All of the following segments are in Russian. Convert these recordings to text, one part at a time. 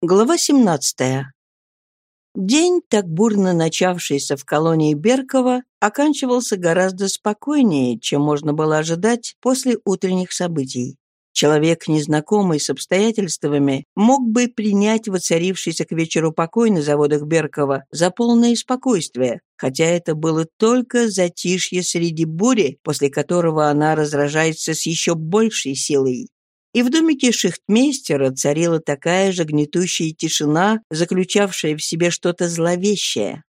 Глава 17. День, так бурно начавшийся в колонии Беркова, оканчивался гораздо спокойнее, чем можно было ожидать после утренних событий. Человек, незнакомый с обстоятельствами, мог бы принять воцарившийся к вечеру покой на заводах Беркова за полное спокойствие, хотя это было только затишье среди бури, после которого она разражается с еще большей силой. И в домике шихтмейстера царила такая же гнетущая тишина, заключавшая в себе что-то зловещее.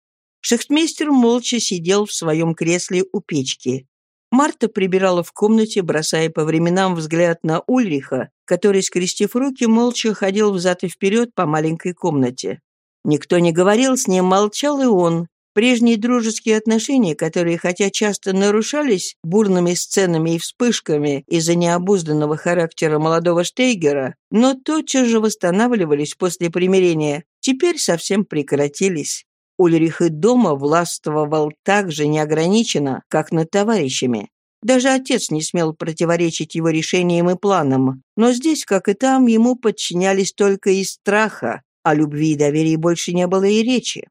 Шахтмейстер молча сидел в своем кресле у печки. Марта прибирала в комнате, бросая по временам взгляд на Ульриха, который, скрестив руки, молча ходил взад и вперед по маленькой комнате. Никто не говорил с ним, молчал и он, Прежние дружеские отношения, которые, хотя часто нарушались бурными сценами и вспышками из-за необузданного характера молодого Штейгера, но тотчас же восстанавливались после примирения, теперь совсем прекратились. Ульрих и дома властвовал так же неограниченно, как над товарищами. Даже отец не смел противоречить его решениям и планам, но здесь, как и там, ему подчинялись только из страха, о любви и доверии больше не было и речи.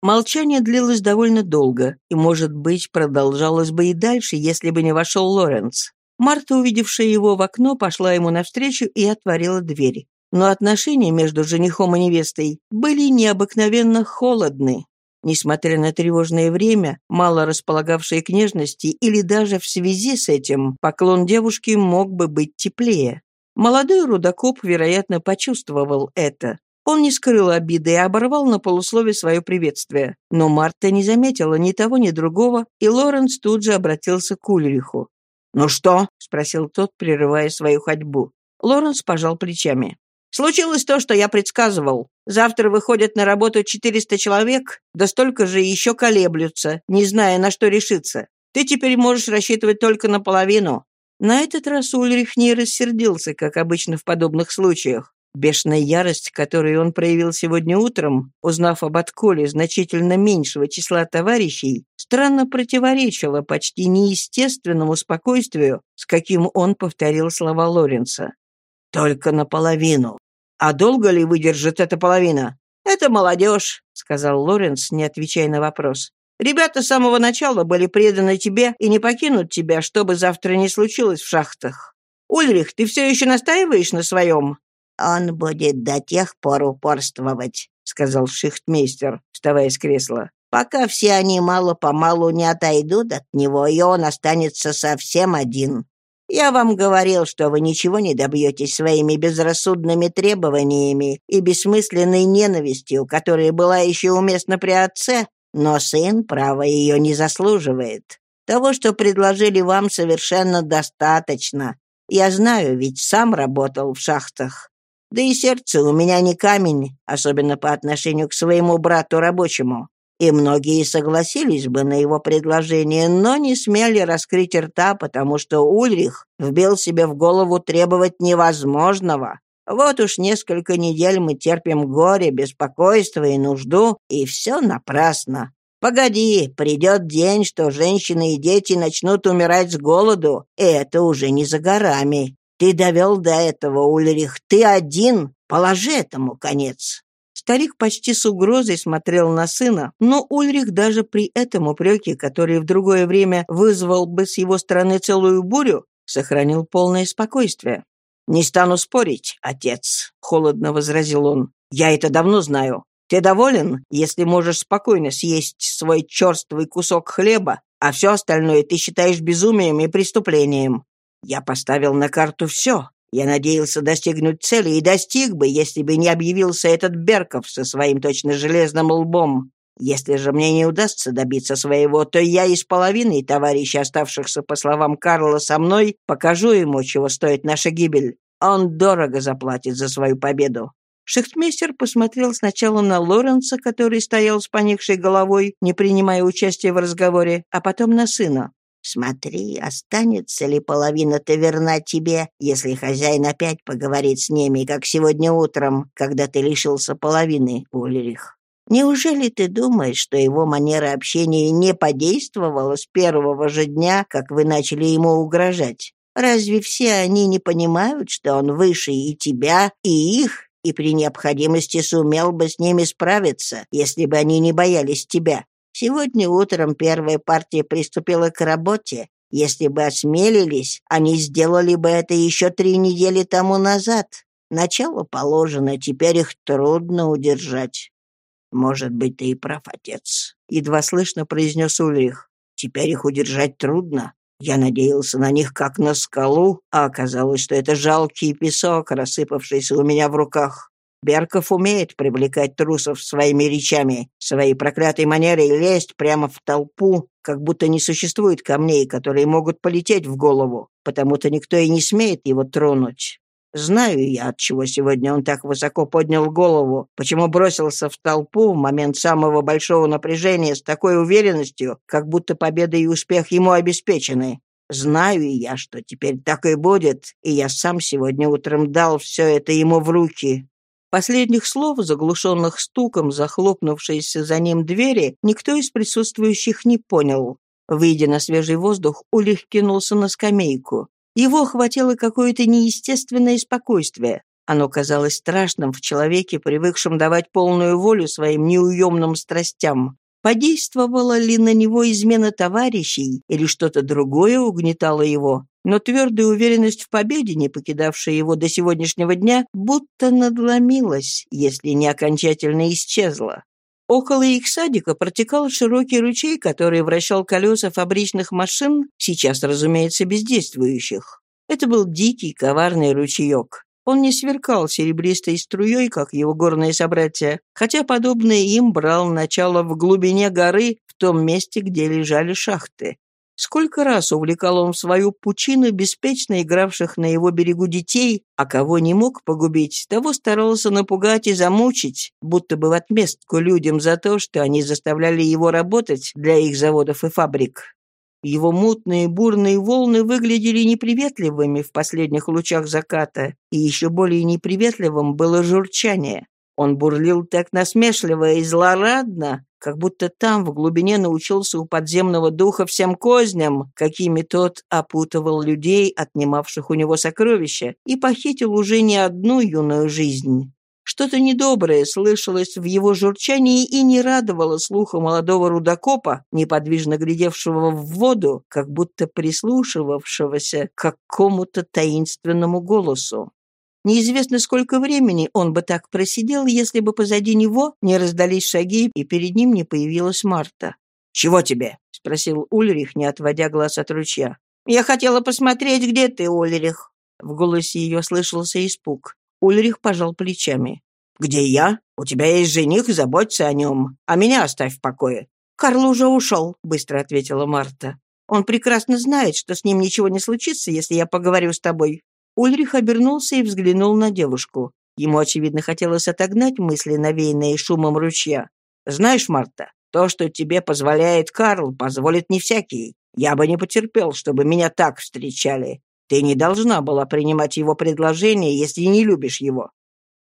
Молчание длилось довольно долго, и, может быть, продолжалось бы и дальше, если бы не вошел Лоренц. Марта, увидевшая его в окно, пошла ему навстречу и отворила дверь. Но отношения между женихом и невестой были необыкновенно холодны. Несмотря на тревожное время, мало располагавшее к нежности, или даже в связи с этим, поклон девушки мог бы быть теплее. Молодой рудокоп, вероятно, почувствовал это. Он не скрыл обиды и оборвал на полуслове свое приветствие. Но Марта не заметила ни того, ни другого, и Лоренс тут же обратился к Ульриху. «Ну что?» — спросил тот, прерывая свою ходьбу. Лоренс пожал плечами. «Случилось то, что я предсказывал. Завтра выходят на работу 400 человек, да столько же еще колеблются, не зная, на что решиться. Ты теперь можешь рассчитывать только наполовину». На этот раз Ульрих не рассердился, как обычно в подобных случаях. Бешеная ярость, которую он проявил сегодня утром, узнав об отколе значительно меньшего числа товарищей, странно противоречила почти неестественному спокойствию, с каким он повторил слова Лоренца. «Только наполовину. А долго ли выдержит эта половина?» «Это молодежь», — сказал Лоренц, не отвечая на вопрос. «Ребята с самого начала были преданы тебе и не покинут тебя, что бы завтра ни случилось в шахтах. Ульрих, ты все еще настаиваешь на своем?» «Он будет до тех пор упорствовать», — сказал шихтмейстер, вставая с кресла, «пока все они мало-помалу не отойдут от него, и он останется совсем один. Я вам говорил, что вы ничего не добьетесь своими безрассудными требованиями и бессмысленной ненавистью, которая была еще уместна при отце, но сын, право, ее не заслуживает. Того, что предложили вам, совершенно достаточно. Я знаю, ведь сам работал в шахтах. Да и сердце у меня не камень, особенно по отношению к своему брату рабочему. И многие согласились бы на его предложение, но не смели раскрыть рта, потому что Ульрих вбил себе в голову требовать невозможного. Вот уж несколько недель мы терпим горе, беспокойство и нужду, и все напрасно. Погоди, придет день, что женщины и дети начнут умирать с голоду, и это уже не за горами. Ты довел до этого, Ульрих. Ты один. Положи этому конец». Старик почти с угрозой смотрел на сына, но Ульрих даже при этом упреке, который в другое время вызвал бы с его стороны целую бурю, сохранил полное спокойствие. «Не стану спорить, отец», — холодно возразил он. «Я это давно знаю. Ты доволен, если можешь спокойно съесть свой черствый кусок хлеба, а все остальное ты считаешь безумием и преступлением. Я поставил на карту все. Я надеялся достигнуть цели и достиг бы, если бы не объявился этот Берков со своим точно железным лбом. Если же мне не удастся добиться своего, то я из половины товарищей, оставшихся, по словам Карла, со мной, покажу ему, чего стоит наша гибель. Он дорого заплатит за свою победу». Шехтмейстер посмотрел сначала на Лоренца, который стоял с поникшей головой, не принимая участия в разговоре, а потом на сына. Смотри, останется ли половина таверна тебе, если хозяин опять поговорит с ними, как сегодня утром, когда ты лишился половины, Ульрих. Неужели ты думаешь, что его манера общения не подействовала с первого же дня, как вы начали ему угрожать? Разве все они не понимают, что он выше и тебя, и их, и при необходимости сумел бы с ними справиться, если бы они не боялись тебя. Сегодня утром первая партия приступила к работе. Если бы осмелились, они сделали бы это еще три недели тому назад. Начало положено, теперь их трудно удержать. «Может быть, ты и прав, отец», — едва слышно произнес Ульрих. «Теперь их удержать трудно. Я надеялся на них как на скалу, а оказалось, что это жалкий песок, рассыпавшийся у меня в руках. Берков умеет привлекать трусов своими речами, своей проклятой манерой лезть прямо в толпу, как будто не существует камней, которые могут полететь в голову, потому-то никто и не смеет его тронуть. Знаю я, от чего сегодня он так высоко поднял голову, почему бросился в толпу в момент самого большого напряжения с такой уверенностью, как будто победа и успех ему обеспечены. Знаю я, что теперь так и будет, и я сам сегодня утром дал все это ему в руки. Последних слов, заглушенных стуком захлопнувшейся за ним двери, никто из присутствующих не понял. Выйдя на свежий воздух, Улих кинулся на скамейку. Его охватило какое-то неестественное спокойствие. Оно казалось страшным в человеке, привыкшем давать полную волю своим неуемным страстям. Подействовала ли на него измена товарищей или что-то другое угнетало его? Но твердая уверенность в победе, не покидавшая его до сегодняшнего дня, будто надломилась, если не окончательно исчезла. Около их садика протекал широкий ручей, который вращал колеса фабричных машин, сейчас, разумеется, бездействующих. Это был дикий, коварный ручеек. Он не сверкал серебристой струей, как его горные собратья, хотя подобное им брал начало в глубине горы, в том месте, где лежали шахты. Сколько раз увлекал он в свою пучину беспечно игравших на его берегу детей, а кого не мог погубить, того старался напугать и замучить, будто бы в отместку людям за то, что они заставляли его работать для их заводов и фабрик. Его мутные бурные волны выглядели неприветливыми в последних лучах заката, и еще более неприветливым было журчание. Он бурлил так насмешливо и злорадно, как будто там в глубине научился у подземного духа всем козням, какими тот опутывал людей, отнимавших у него сокровища, и похитил уже не одну юную жизнь. Что-то недоброе слышалось в его журчании и не радовало слуха молодого рудокопа, неподвижно глядевшего в воду, как будто прислушивавшегося к какому-то таинственному голосу. Неизвестно, сколько времени он бы так просидел, если бы позади него не раздались шаги, и перед ним не появилась Марта. «Чего тебе?» — спросил Ульрих, не отводя глаз от ручья. «Я хотела посмотреть, где ты, Ульрих». В голосе ее слышался испуг. Ульрих пожал плечами. «Где я? У тебя есть жених, заботься о нем. А меня оставь в покое». «Карл уже ушел», — быстро ответила Марта. «Он прекрасно знает, что с ним ничего не случится, если я поговорю с тобой. Ульрих обернулся и взглянул на девушку. Ему, очевидно, хотелось отогнать мысли, навеянные шумом ручья. «Знаешь, Марта, то, что тебе позволяет Карл, позволит не всякий. Я бы не потерпел, чтобы меня так встречали. Ты не должна была принимать его предложение, если не любишь его».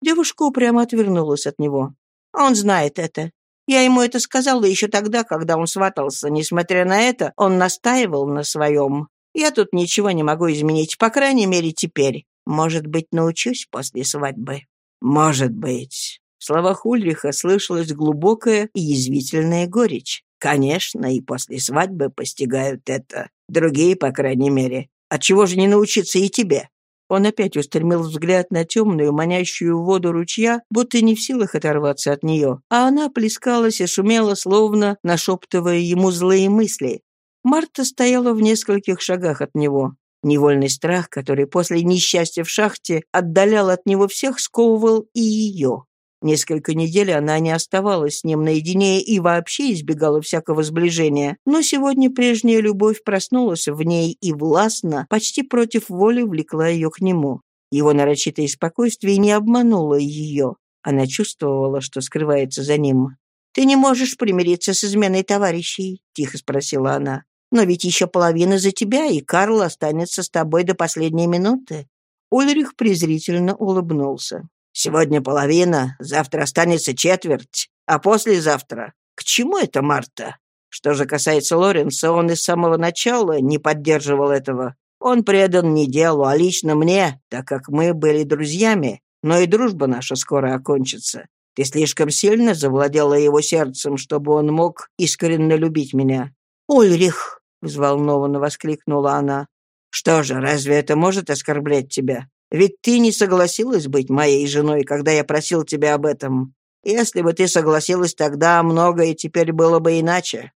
Девушка упрямо отвернулась от него. «Он знает это. Я ему это сказала еще тогда, когда он сватался. Несмотря на это, он настаивал на своем. Я тут ничего не могу изменить, по крайней мере, теперь. Может быть, научусь после свадьбы. Может быть. В словах Ульриха слышалась глубокая и язвительная горечь. Конечно, и после свадьбы постигают это. Другие, по крайней мере. Отчего же не научиться и тебе? Он опять устремил взгляд на темную, манящую воду ручья, будто не в силах оторваться от нее, а она плескалась и шумела, словно нашептывая ему злые мысли. Марта стояла в нескольких шагах от него. Невольный страх, который после несчастья в шахте отдалял от него всех, сковывал и ее. Несколько недель она не оставалась с ним наедине и вообще избегала всякого сближения, но сегодня прежняя любовь проснулась в ней и властно, почти против воли, влекла ее к нему. Его нарочитое спокойствие не обмануло ее. Она чувствовала, что скрывается за ним. «Ты не можешь примириться с изменой товарищей?» — тихо спросила она. Но ведь еще половина за тебя, и Карл останется с тобой до последней минуты». Ульрих презрительно улыбнулся. «Сегодня половина, завтра останется четверть, а послезавтра... К чему это Марта? Что же касается Лоренса, он и с самого начала не поддерживал этого. Он предан не делу, а лично мне, так как мы были друзьями. но и дружба наша скоро окончится. Ты слишком сильно завладела его сердцем, чтобы он мог искренне любить меня». «Ульрих!» — взволнованно воскликнула она. «Что же, разве это может оскорблять тебя? Ведь ты не согласилась быть моей женой, когда я просил тебя об этом. Если бы ты согласилась тогда, многое теперь было бы иначе».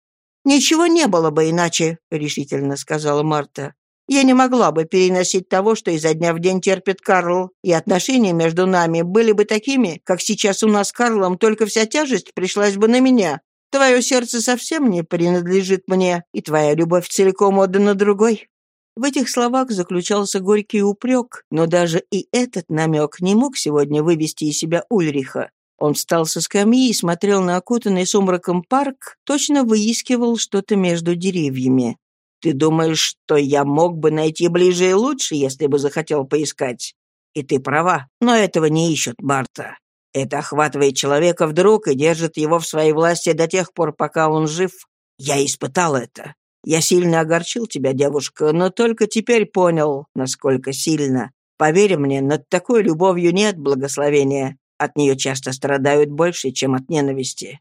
«Ничего не было бы иначе», — решительно сказала Марта. «Я не могла бы переносить того, что изо дня в день терпит Карл, и отношения между нами были бы такими, как сейчас у нас с Карлом, только вся тяжесть пришлась бы на меня. Твое сердце совсем не принадлежит мне, и твоя любовь целиком отдана другой». В этих словах заключался горький упрек, но даже и этот намек не мог сегодня вывести из себя Ульриха. Он встал со скамьи и смотрел на окутанный сумраком парк, точно выискивал что-то между деревьями. «Ты думаешь, что я мог бы найти ближе и лучше, если бы захотел поискать? И ты права, но этого не ищут Барта. Это охватывает человека вдруг и держит его в своей власти до тех пор, пока он жив. Я испытал это. Я сильно огорчил тебя, девушка, но только теперь понял, насколько сильно. Поверь мне, над такой любовью нет благословения. От нее часто страдают больше, чем от ненависти».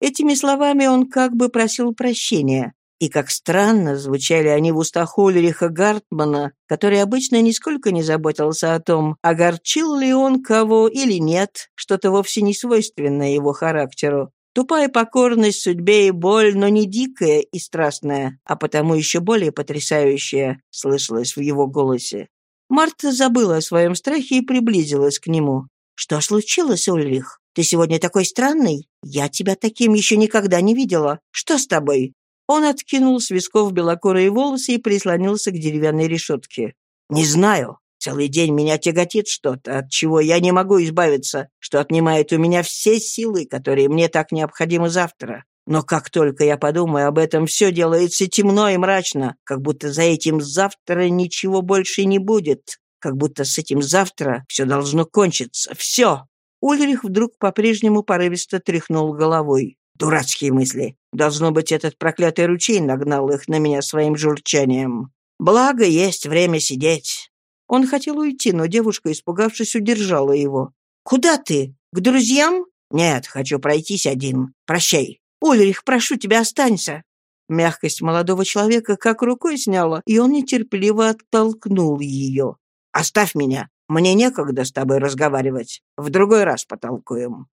Этими словами он как бы просил прощения. И как странно звучали они в устах Ульриха Гартмана, который обычно нисколько не заботился о том, огорчил ли он кого или нет, что-то вовсе не свойственное его характеру. Тупая покорность судьбе и боль, но не дикая и страстная, а потому еще более потрясающая, слышалось в его голосе. Марта забыла о своем страхе и приблизилась к нему. «Что случилось, Ульрих? Ты сегодня такой странный? Я тебя таким еще никогда не видела. Что с тобой?» Он откинул с висков белокурые волосы и прислонился к деревянной решетке. «Не знаю. Целый день меня тяготит что-то, от чего я не могу избавиться, что отнимает у меня все силы, которые мне так необходимы завтра. Но как только я подумаю об этом, все делается темно и мрачно, как будто за этим завтра ничего больше не будет как будто с этим завтра все должно кончиться. Все!» Ульрих вдруг по-прежнему порывисто тряхнул головой. «Дурацкие мысли. Должно быть, этот проклятый ручей нагнал их на меня своим журчанием. Благо, есть время сидеть». Он хотел уйти, но девушка, испугавшись, удержала его. «Куда ты? К друзьям?» «Нет, хочу пройтись один. Прощай». «Ульрих, прошу тебя, останься». Мягкость молодого человека как рукой сняла, и он нетерпеливо оттолкнул ее. Оставь меня. Мне некогда с тобой разговаривать. В другой раз потолкуем».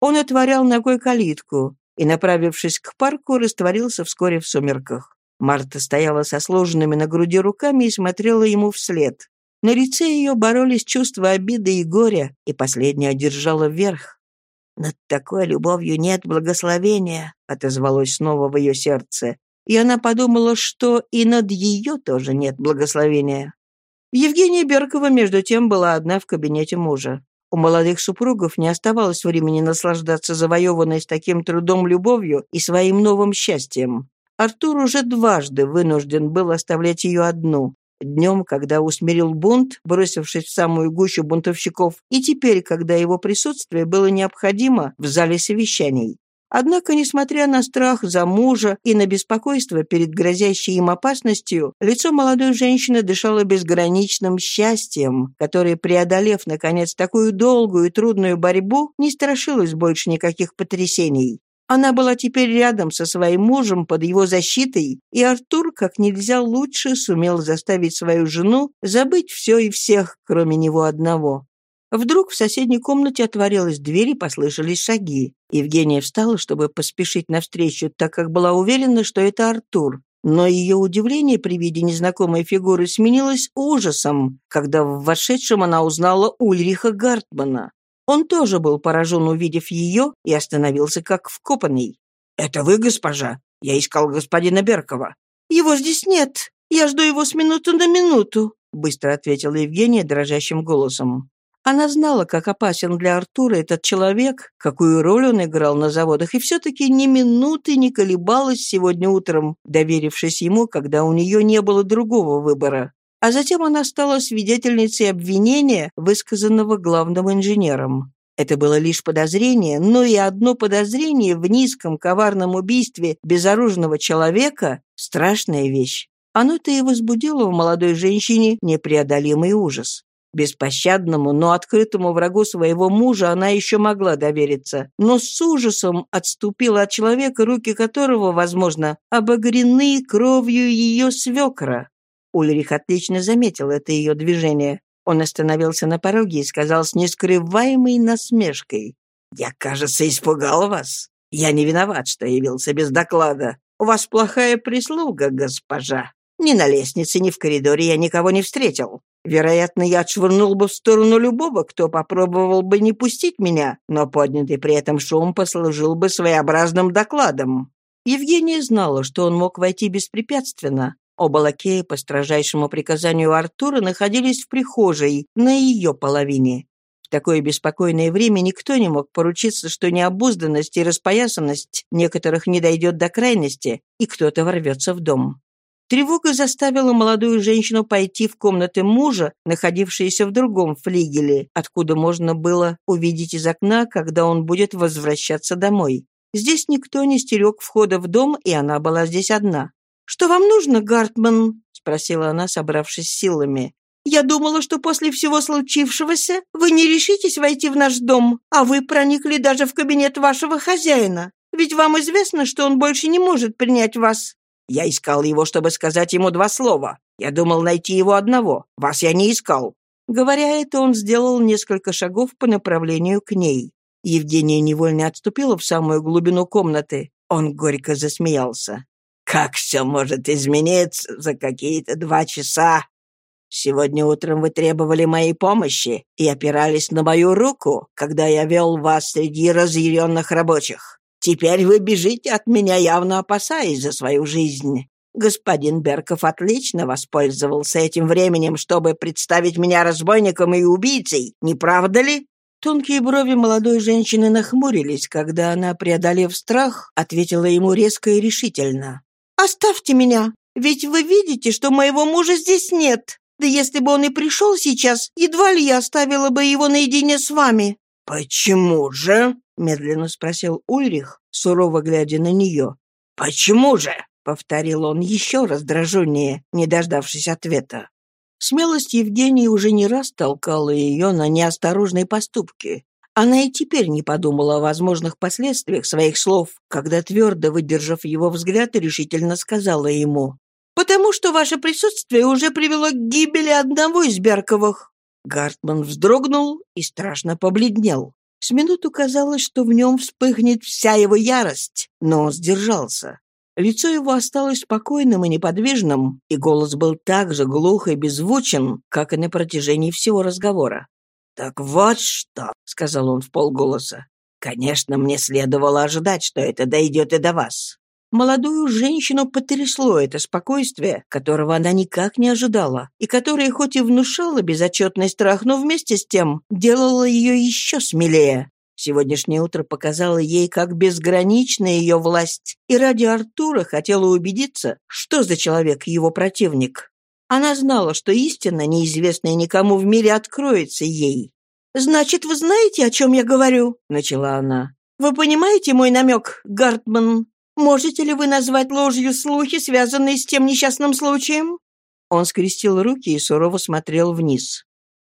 Он отворял ногой калитку и, направившись к парку, растворился вскоре в сумерках. Марта стояла со сложенными на груди руками и смотрела ему вслед. На лице ее боролись чувства обиды и горя, и последняя одержала верх. «Над такой любовью нет благословения», — отозвалось снова в ее сердце. И она подумала, что и над ее тоже нет благословения. Евгения Беркова, между тем, была одна в кабинете мужа. У молодых супругов не оставалось времени наслаждаться завоеванной с таким трудом любовью и своим новым счастьем. Артур уже дважды вынужден был оставлять ее одну. Днем, когда усмирил бунт, бросившись в самую гущу бунтовщиков, и теперь, когда его присутствие было необходимо в зале совещаний. Однако, несмотря на страх за мужа и на беспокойство перед грозящей им опасностью, лицо молодой женщины дышало безграничным счастьем, которое, преодолев, наконец, такую долгую и трудную борьбу, не страшилось больше никаких потрясений. Она была теперь рядом со своим мужем под его защитой, и Артур как нельзя лучше сумел заставить свою жену забыть все и всех, кроме него одного. Вдруг в соседней комнате отворилась дверь и послышались шаги. Евгения встала, чтобы поспешить навстречу, так как была уверена, что это Артур. Но ее удивление при виде незнакомой фигуры сменилось ужасом, когда в вошедшем она узнала Ульриха Гартмана. Он тоже был поражен, увидев ее, и остановился как вкопанный. «Это вы, госпожа? Я искал господина Беркова». «Его здесь нет. Я жду его с минуты на минуту», — быстро ответила Евгения дрожащим голосом. Она знала, как опасен для Артура этот человек, какую роль он играл на заводах, и все-таки ни минуты не колебалась сегодня утром, доверившись ему, когда у нее не было другого выбора. А затем она стала свидетельницей обвинения, высказанного главным инженером. Это было лишь подозрение, но и одно подозрение в низком коварном убийстве безоружного человека – страшная вещь. Оно-то и возбудило в молодой женщине непреодолимый ужас. Беспощадному, но открытому врагу своего мужа она еще могла довериться, но с ужасом отступила от человека, руки которого, возможно, обогрены кровью ее свекра. Ульрих отлично заметил это ее движение. Он остановился на пороге и сказал с нескрываемой насмешкой. «Я, кажется, испугал вас. Я не виноват, что явился без доклада. У вас плохая прислуга, госпожа. Ни на лестнице, ни в коридоре я никого не встретил. Вероятно, я отшвырнул бы в сторону любого, кто попробовал бы не пустить меня, но поднятый при этом шум послужил бы своеобразным докладом. Евгения знала, что он мог войти беспрепятственно. Оба лакея по строжайшему приказанию Артура находились в прихожей на ее половине. В такое беспокойное время никто не мог поручиться, что необузданность и распоясанность некоторых не дойдет до крайности, и кто-то ворвется в дом. Тревога заставила молодую женщину пойти в комнаты мужа, находившиеся в другом флигеле, откуда можно было увидеть из окна, когда он будет возвращаться домой. Здесь никто не стерег входа в дом, и она была здесь одна. «Что вам нужно, Гартман?» — спросила она, собравшись силами. «Я думала, что после всего случившегося вы не решитесь войти в наш дом, а вы проникли даже в кабинет вашего хозяина. Ведь вам известно, что он больше не может принять вас. Я искал его, чтобы сказать ему два слова. Я думал найти его одного. Вас я не искал». Говоря это, он сделал несколько шагов по направлению к ней. Евгения невольно отступила в самую глубину комнаты. Он горько засмеялся. «Как все может измениться за какие-то два часа? Сегодня утром вы требовали моей помощи и опирались на мою руку, когда я вел вас среди разъяренных рабочих. Теперь вы бежите от меня, явно опасаясь за свою жизнь. Господин Берков отлично воспользовался этим временем, чтобы представить меня разбойником и убийцей, не правда ли?» Тонкие брови молодой женщины нахмурились, когда она, преодолев страх, ответила ему резко и решительно. «Оставьте меня, ведь вы видите, что моего мужа здесь нет. Да если бы он и пришел сейчас, едва ли я оставила бы его наедине с вами». «Почему же?» — медленно спросил Ульрих, сурово глядя на нее. «Почему же?» — повторил он еще раздраженнее, не дождавшись ответа. Смелость Евгении уже не раз толкала ее на неосторожные поступки. Она и теперь не подумала о возможных последствиях своих слов, когда, твердо выдержав его взгляд, решительно сказала ему «Потому что ваше присутствие уже привело к гибели одного из Берковых». Гартман вздрогнул и страшно побледнел. С минуту казалось, что в нем вспыхнет вся его ярость, но он сдержался. Лицо его осталось спокойным и неподвижным, и голос был так же глух и беззвучен, как и на протяжении всего разговора. «Так вот что», — сказал он в полголоса. «Конечно, мне следовало ожидать, что это дойдет и до вас. Молодую женщину потрясло это спокойствие, которого она никак не ожидала, и которое хоть и внушало безотчетный страх, но вместе с тем делало ее еще смелее. Сегодняшнее утро показало ей, как безгранична ее власть, и ради Артура хотела убедиться, что за человек его противник. Она знала, что истина, неизвестная никому в мире, откроется ей. «Значит, вы знаете, о чем я говорю?» — начала она. «Вы понимаете мой намек, Гартман?» Можете ли вы назвать ложью слухи, связанные с тем несчастным случаем?» Он скрестил руки и сурово смотрел вниз.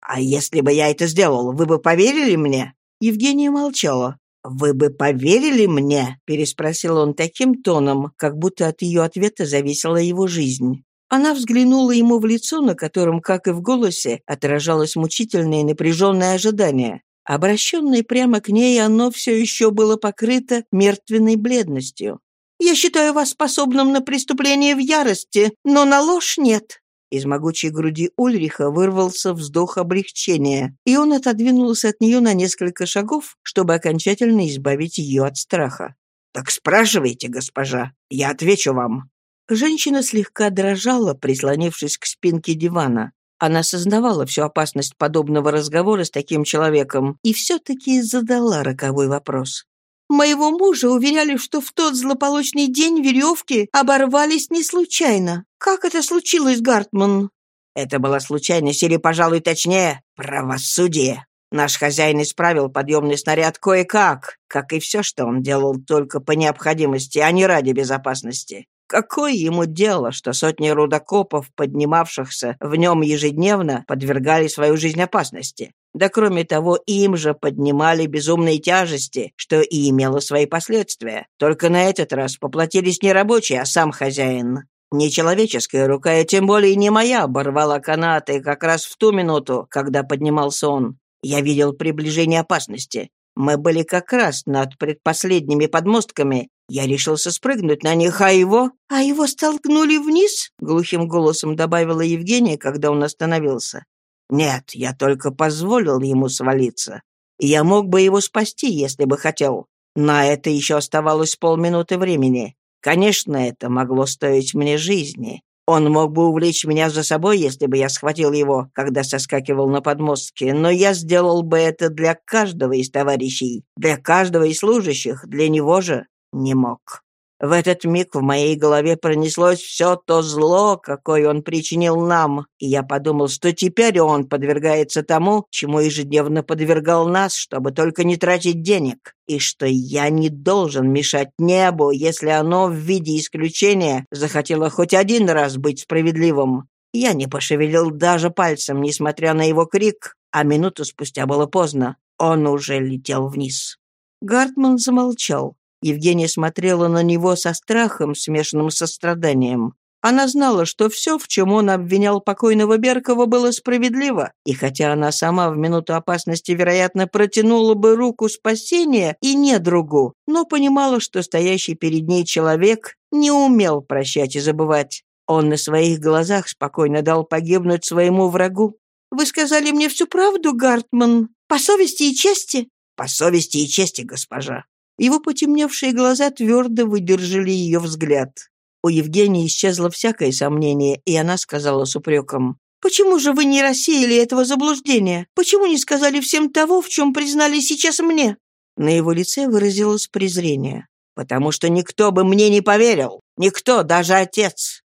«А если бы я это сделал, вы бы поверили мне?» Евгения молчала. «Вы бы поверили мне?» — переспросил он таким тоном, как будто от ее ответа зависела его жизнь. Она взглянула ему в лицо, на котором, как и в голосе, отражалось мучительное и напряженное ожидание. Обращенное прямо к ней, оно все еще было покрыто мертвенной бледностью. Я считаю вас способным на преступление в ярости, но на ложь нет». Из могучей груди Ульриха вырвался вздох облегчения, и он отодвинулся от нее на несколько шагов, чтобы окончательно избавить ее от страха. «Так спрашивайте, госпожа, я отвечу вам». Женщина слегка дрожала, прислонившись к спинке дивана. Она осознавала всю опасность подобного разговора с таким человеком и все-таки задала роковой вопрос. Моего мужа уверяли, что в тот злополучный день веревки оборвались не случайно. Как это случилось, Гартман?» «Это была случайность или, пожалуй, точнее, правосудие. Наш хозяин исправил подъемный снаряд кое-как, как и все, что он делал только по необходимости, а не ради безопасности. Какое ему дело, что сотни рудокопов, поднимавшихся в нем ежедневно, подвергали свою жизнь опасности? Да кроме того, им же поднимали безумные тяжести, что и имело свои последствия. Только на этот раз поплатились не рабочие, а сам хозяин. Нечеловеческая рука, и тем более не моя, оборвала канаты как раз в ту минуту, когда поднимался он. Я видел приближение опасности. Мы были как раз над предпоследними подмостками. Я решился спрыгнуть на них, а его... «А его столкнули вниз?» — глухим голосом добавила Евгения, когда он остановился. «Нет, я только позволил ему свалиться. Я мог бы его спасти, если бы хотел. На это еще оставалось полминуты времени. Конечно, это могло стоить мне жизни. Он мог бы увлечь меня за собой, если бы я схватил его, когда соскакивал на подмостке, но я сделал бы это для каждого из товарищей, для каждого из служащих, для него же не мог. В этот миг в моей голове пронеслось все то зло, какое он причинил нам, и я подумал, что теперь он подвергается тому, чему ежедневно подвергал нас, чтобы только не тратить денег, и что я не должен мешать небу, если оно в виде исключения захотело хоть один раз быть справедливым. Я не пошевелил даже пальцем, несмотря на его крик, а минуту спустя было поздно. Он уже летел вниз. Гартман замолчал. Евгения смотрела на него со страхом, смешанным со страданием. Она знала, что все, в чем он обвинял покойного Беркова, было справедливо, и хотя она сама в минуту опасности, вероятно, протянула бы руку спасения и не другу, но понимала, что стоящий перед ней человек не умел прощать и забывать. Он на своих глазах спокойно дал погибнуть своему врагу. «Вы сказали мне всю правду, Гартман? По совести и чести?» «По совести и чести, госпожа», его потемневшие глаза твердо выдержали ее взгляд. У Евгении исчезло всякое сомнение, и она сказала с упреком. «Почему же вы не рассеяли этого заблуждения? Почему не сказали всем того, в чем признали сейчас мне?» На его лице выразилось презрение. «Потому что никто бы мне не поверил. Никто, даже отец.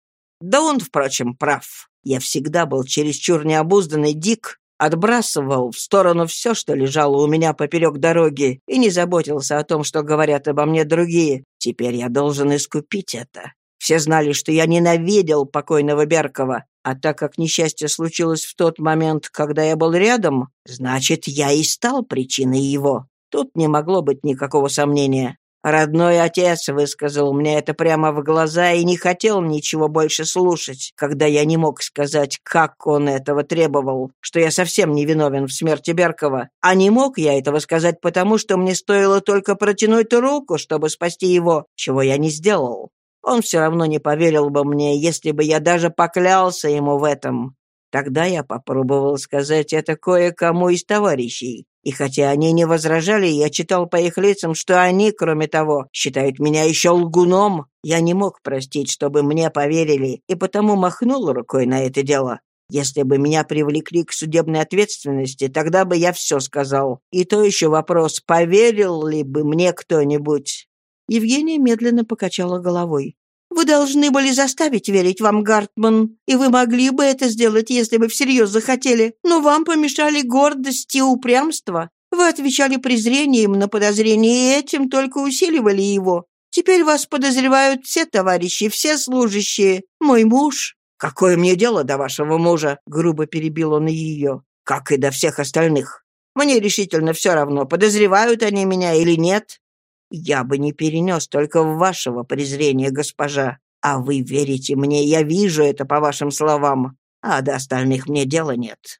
Да он, впрочем, прав. Я всегда был чересчур необузданный дик, отбрасывал в сторону все, что лежало у меня поперек дороги, и не заботился о том, что говорят обо мне другие. Теперь я должен искупить это. Все знали, что я ненавидел покойного Беркова, а так как несчастье случилось в тот момент, когда я был рядом, значит, я и стал причиной его. Тут не могло быть никакого сомнения. Родной отец высказал мне это прямо в глаза и не хотел ничего больше слушать, когда я не мог сказать, как он этого требовал, что я совсем не виновен в смерти Беркова. А не мог я этого сказать потому, что мне стоило только протянуть руку, чтобы спасти его, чего я не сделал. Он все равно не поверил бы мне, если бы я даже поклялся ему в этом. Тогда я попробовал сказать это кое-кому из товарищей. И хотя они не возражали, я читал по их лицам, что они, кроме того, считают меня еще лгуном. Я не мог простить, чтобы мне поверили, и потому махнул рукой на это дело. Если бы меня привлекли к судебной ответственности, тогда бы я все сказал. И то еще вопрос, поверил ли бы мне кто-нибудь?» Евгения медленно покачала головой. Вы должны были заставить верить вам, Гартман, и вы могли бы это сделать, если бы всерьез захотели, но вам помешали гордость и упрямство. Вы отвечали презрением на подозрение, и этим только усиливали его. Теперь вас подозревают все товарищи, все служащие. Мой муж...» «Какое мне дело до вашего мужа?» — грубо перебил он ее. «Как и до всех остальных. Мне решительно все равно, подозревают они меня или нет. Я бы не перенес только вашего презрения, госпожа. А вы верите мне, я вижу это по вашим словам. А до остальных мне дела нет».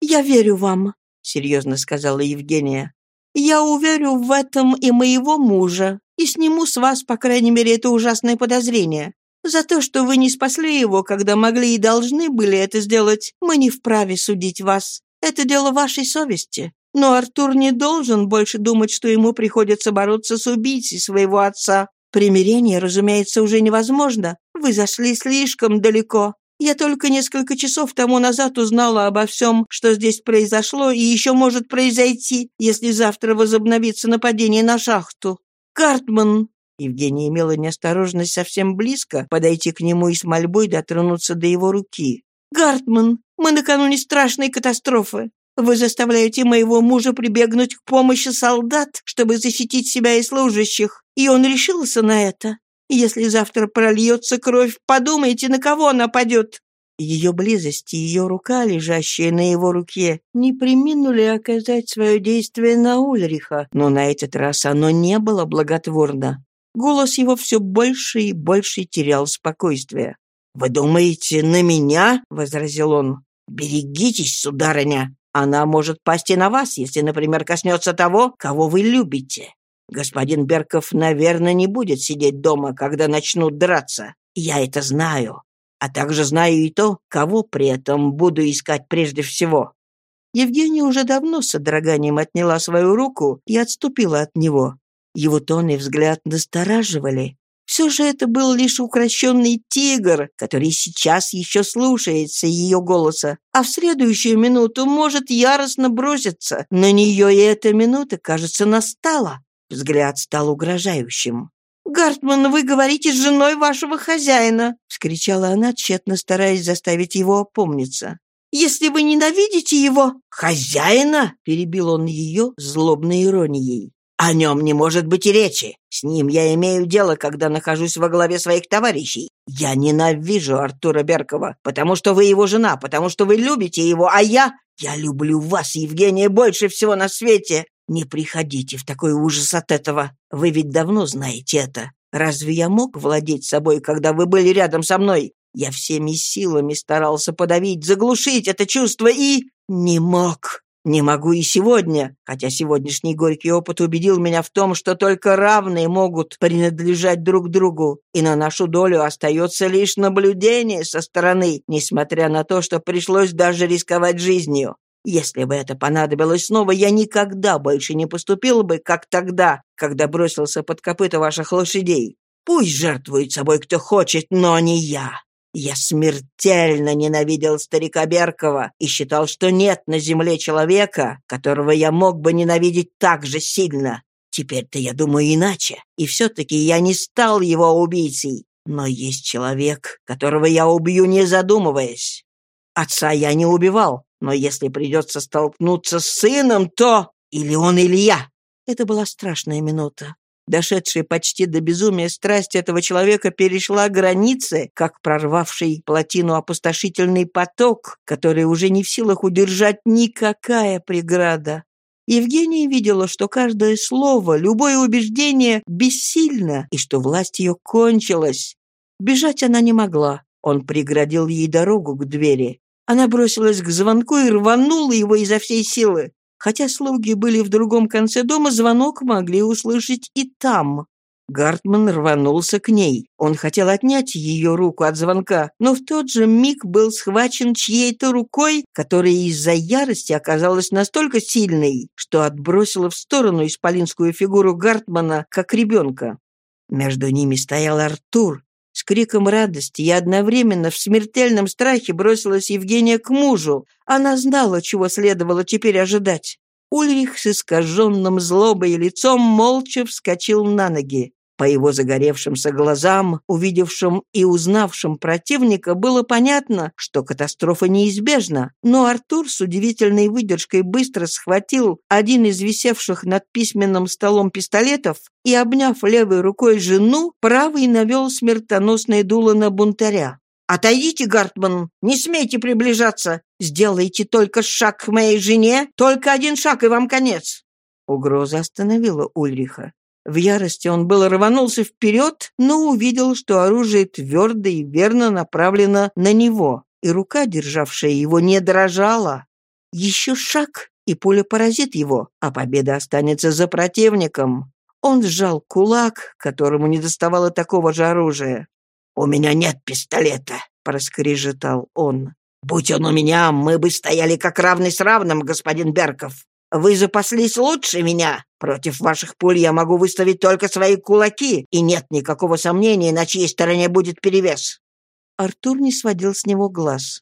«Я верю вам», — серьезно сказала Евгения. «Я уверю в этом и моего мужа, и сниму с вас, по крайней мере, это ужасное подозрение. За то, что вы не спасли его, когда могли и должны были это сделать, мы не вправе судить вас. Это дело вашей совести. Но Артур не должен больше думать, что ему приходится бороться с убийцей своего отца. Примирение, разумеется, уже невозможно. Вы зашли слишком далеко. Я только несколько часов тому назад узнала обо всем, что здесь произошло и еще может произойти, если завтра возобновится нападение на шахту. Картман!» Евгения имела неосторожность совсем близко подойти к нему и с мольбой дотронуться до его руки. «Гартман, мы накануне страшной катастрофы. Вы заставляете моего мужа прибегнуть к помощи солдат, чтобы защитить себя и служащих, и он решился на это. Если завтра прольется кровь, подумайте, на кого нападет. Ее близость и ее рука, лежащая на его руке, не приминули оказать свое действие на Ульриха, но на этот раз оно не было благотворно. Голос его все больше и больше терял спокойствие. «Вы думаете, на меня?» — возразил он. «Берегитесь, сударыня. Она может пасть и на вас, если, например, коснется того, кого вы любите. Господин Берков, наверное, не будет сидеть дома, когда начнут драться. Я это знаю а также знаю и то, кого при этом буду искать прежде всего». Евгения уже давно с содроганием отняла свою руку и отступила от него. Его тон и взгляд настораживали. Все же это был лишь укращенный тигр, который сейчас еще слушается ее голоса, а в следующую минуту может яростно броситься. На нее и эта минута, кажется, настала. Взгляд стал угрожающим. «Гартман, вы говорите с женой вашего хозяина!» — вскричала она, тщетно стараясь заставить его опомниться. «Если вы ненавидите его...» «Хозяина?» — перебил он ее злобной иронией. «О нем не может быть и речи. С ним я имею дело, когда нахожусь во главе своих товарищей. Я ненавижу Артура Беркова, потому что вы его жена, потому что вы любите его, а я... Я люблю вас, Евгения, больше всего на свете. Не приходите в такой ужас от этого. Вы ведь давно знаете это. Разве я мог владеть собой, когда вы были рядом со мной? Я всеми силами старался подавить, заглушить это чувство и... Не мог. Не могу и сегодня, хотя сегодняшний горький опыт убедил меня в том, что только равные могут принадлежать друг другу, и на нашу долю остается лишь наблюдение со стороны, несмотря на то, что пришлось даже рисковать жизнью. Если бы это понадобилось снова, я никогда больше не поступил бы, как тогда, когда бросился под копыта ваших лошадей. Пусть жертвует собой кто хочет, но не я. Я смертельно ненавидел старика Беркова и считал, что нет на земле человека, которого я мог бы ненавидеть так же сильно. Теперь-то я думаю иначе, и все-таки я не стал его убийцей. Но есть человек, которого я убью, не задумываясь. Отца я не убивал, но если придется столкнуться с сыном, то... Или он, или я. Это была страшная минута. Дошедшая почти до безумия страсть этого человека перешла границы, как прорвавший плотину опустошительный поток, который уже не в силах удержать никакая преграда. Евгения видела, что каждое слово, любое убеждение бессильно, и что власть ее кончилась. Бежать она не могла. Он преградил ей дорогу к двери. Она бросилась к звонку и рванула его изо всей силы. Хотя слуги были в другом конце дома, звонок могли услышать и там. Гартман рванулся к ней. Он хотел отнять ее руку от звонка, но в тот же миг был схвачен чьей-то рукой, которая из-за ярости оказалась настолько сильной, что отбросила в сторону исполинскую фигуру Гартмана, как ребенка. Между ними стоял Артур, криком радости и одновременно в смертельном страхе бросилась Евгения к мужу. Она знала, чего следовало теперь ожидать. Ульрих с искаженным злобой лицом молча вскочил на ноги. По его загоревшимся глазам, увидевшим и узнавшим противника, было понятно, что катастрофа неизбежна, но Артур с удивительной выдержкой быстро схватил один из висевших над письменным столом пистолетов и, обняв левой рукой жену, правый навел смертоносное дуло на бунтаря. «Отойдите, Гартман! Не смейте приближаться! Сделайте только шаг к моей жене! Только один шаг, и вам конец!» Угроза остановила Ульриха. В ярости он было рванулся вперед, но увидел, что оружие твердо и верно направлено на него, и рука, державшая его, не дрожала. Еще шаг, и пуля поразит его, а победа останется за противником. Он сжал кулак, которому не доставало такого же оружия. «У меня нет пистолета», — проскрежетал он. «Будь он у меня, мы бы стояли как равный с равным, господин Берков. Вы запаслись лучше меня. Против ваших пуль я могу выставить только свои кулаки, и нет никакого сомнения, на чьей стороне будет перевес». Артур не сводил с него глаз.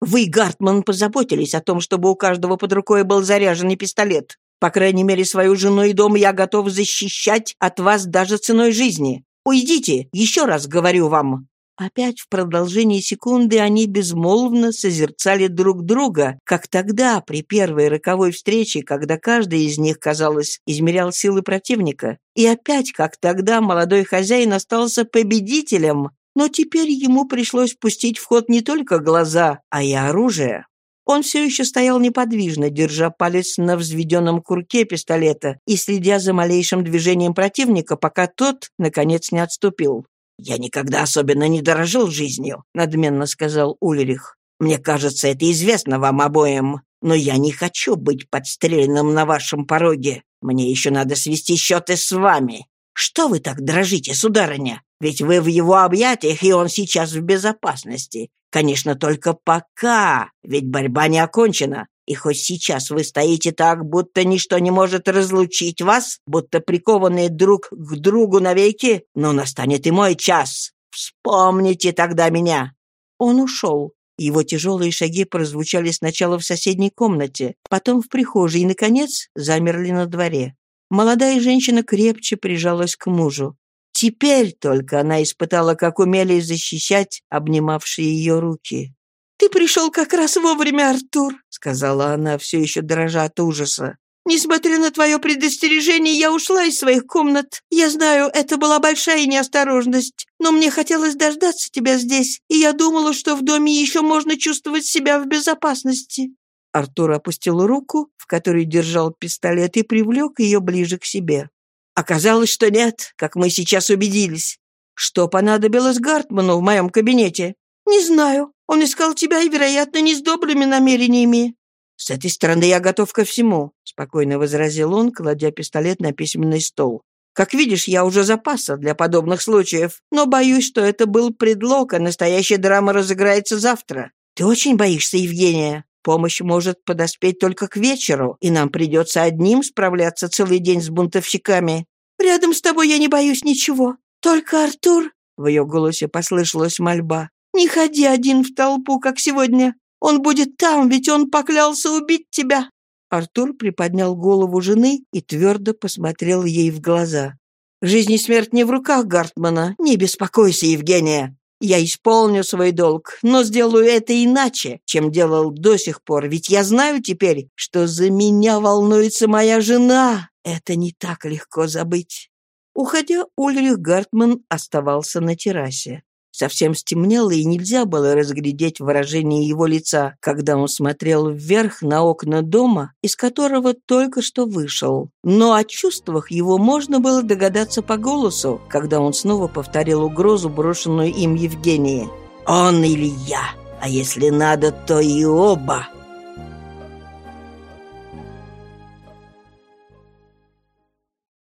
«Вы, Гартман, позаботились о том, чтобы у каждого под рукой был заряженный пистолет. По крайней мере, свою жену и дом я готов защищать от вас даже ценой жизни. Уйдите, еще раз говорю вам». Опять в продолжении секунды они безмолвно созерцали друг друга, как тогда, при первой роковой встрече, когда каждый из них, казалось, измерял силы противника. И опять, как тогда, молодой хозяин остался победителем, но теперь ему пришлось пустить в ход не только глаза, а и оружие. Он все еще стоял неподвижно, держа палец на взведенном курке пистолета и следя за малейшим движением противника, пока тот, наконец, не отступил. «Я никогда особенно не дорожил жизнью», — надменно сказал Ульрих. «Мне кажется, это известно вам обоим. Но я не хочу быть подстреленным на вашем пороге. Мне еще надо свести счеты с вами. Что вы так дрожите, сударыня? Ведь вы в его объятиях, и он сейчас в безопасности. Конечно, только пока, ведь борьба не окончена. И хоть сейчас вы стоите так, будто ничто не может разлучить вас, будто прикованные друг к другу навеки, но настанет и мой час. Вспомните тогда меня». Он ушел. Его тяжелые шаги прозвучали сначала в соседней комнате, потом в прихожей и, наконец, замерли на дворе. Молодая женщина крепче прижалась к мужу. Теперь только она испытала, как умели защищать обнимавшие ее руки. «Ты пришел как раз вовремя, Артур», — сказала она, все еще дрожа от ужаса. «Несмотря на твое предостережение, я ушла из своих комнат. Я знаю, это была большая неосторожность, но мне хотелось дождаться тебя здесь, и я думала, что в доме еще можно чувствовать себя в безопасности». Артур опустил руку, в которой держал пистолет, и привлек ее ближе к себе. Оказалось, что нет, как мы сейчас убедились. Что понадобилось Гартману в моем кабинете? Не знаю. Он искал тебя и, вероятно, не с добрыми намерениями». «С этой стороны я готов ко всему», — спокойно возразил он, кладя пистолет на письменный стол. «Как видишь, я уже запаса для подобных случаев, но боюсь, что это был предлог, а настоящая драма разыграется завтра. Ты очень боишься, Евгения? Помощь может подоспеть только к вечеру, и нам придется одним справляться целый день с бунтовщиками. Рядом с тобой я не боюсь ничего. Только Артур...» В ее голосе послышалась мольба. Не ходи один в толпу, как сегодня. Он будет там, ведь он поклялся убить тебя». Артур приподнял голову жены и твердо посмотрел ей в глаза. «Жизнь и смерть не в руках Гартмана. Не беспокойся, Евгения. Я исполню свой долг, но сделаю это иначе, чем делал до сих пор, ведь я знаю теперь, что за меня волнуется моя жена. Это не так легко забыть». Уходя, Ульрих Гартман оставался на террасе. Совсем стемнело, и нельзя было разглядеть выражение его лица, когда он смотрел вверх на окна дома, из которого только что вышел. Но о чувствах его можно было догадаться по голосу, когда он снова повторил угрозу, брошенную им Евгении. «Он или я, а если надо, то и оба!»